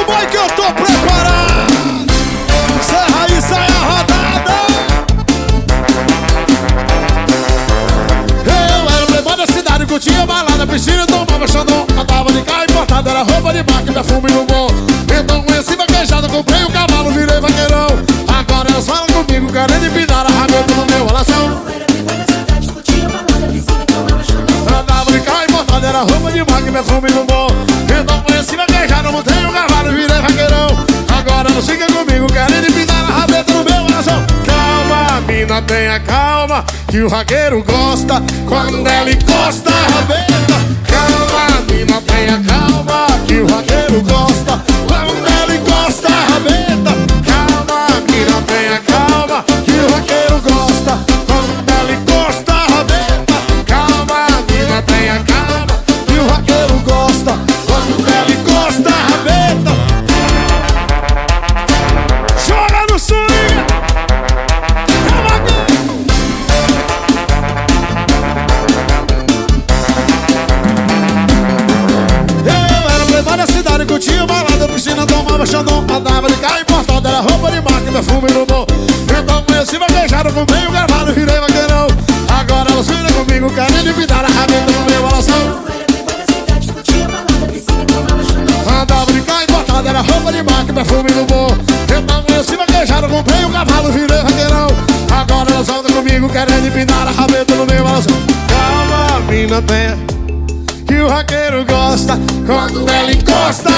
o boi que eu tô preparado. Serra e sai a rodada. Eu era playboy da cidade, curtia balada, piscina, tomava xandão. Então, Andava de carro importado, era roupa de marca, perfume no bom. Então conheci vaquejada, comprei o um cavalo, virei vaqueirão. Agora elas falam comigo, querendo empinar a rabeta no meu relação. Andava de carro importado, era roupa de máquina, perfume no bom. Então conheci queijada, montei o um cavalo. Tenha calma Que o raqueiro gosta quando ela encosta curtia balada, piscina, tomava xandão Andava de carro importado, era roupa de marca, perfume no bom. Então conheci vaquejado, comprei um cavalo, virei vaqueirão. Agora elas viram comigo, querendo pintar a rabeta no meu balação Andava de carro importado, era roupa de marca, perfume no bom. Então conheci vaquejado, comprei um cavalo, virei vaqueirão. Agora elas andam comigo, querendo pintar a rabeta no meu balação Calma, mina, tenha o raqueiro gosta quando ela encosta